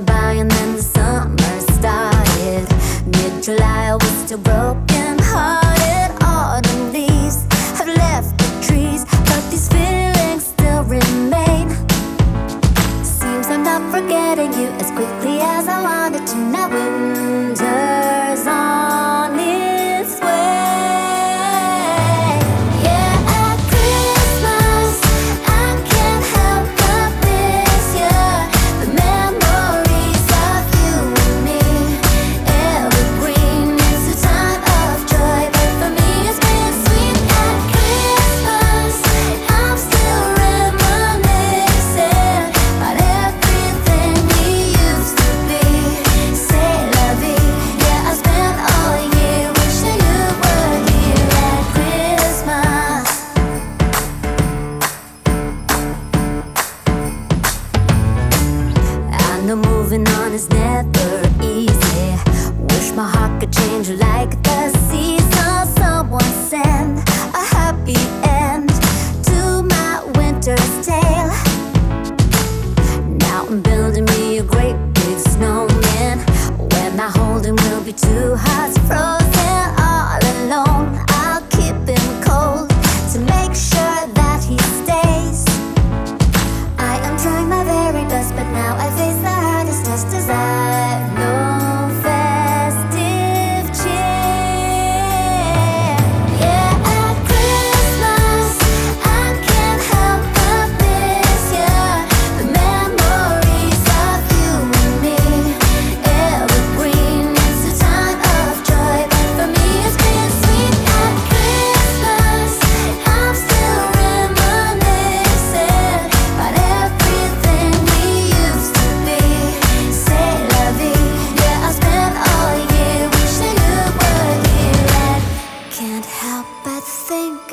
went by and then the summer started. Mid July, I was still broken hearted. Autumn leaves have left the trees, but these feelings still remain. Seems I'm not forgetting you as quickly as I wanted to. Now winter's on. one is never easy. Wish my heart could change like the season. Someone send a happy end to my winter's tale. Now I'm building me a great big snowman. When I hold him, will be two hearts frozen.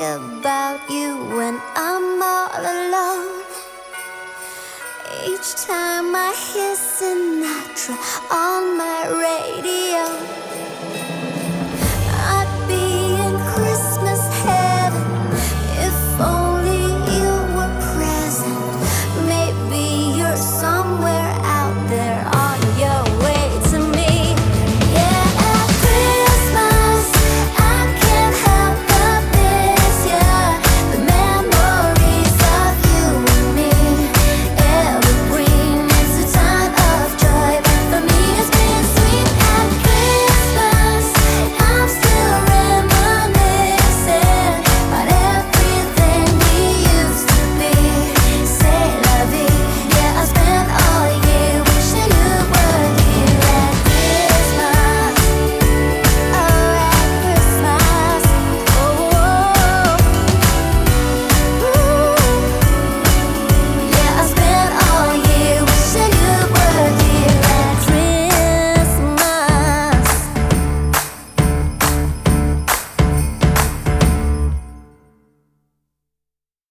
About you when I'm all alone. Each time I hear Sinatra on my radio.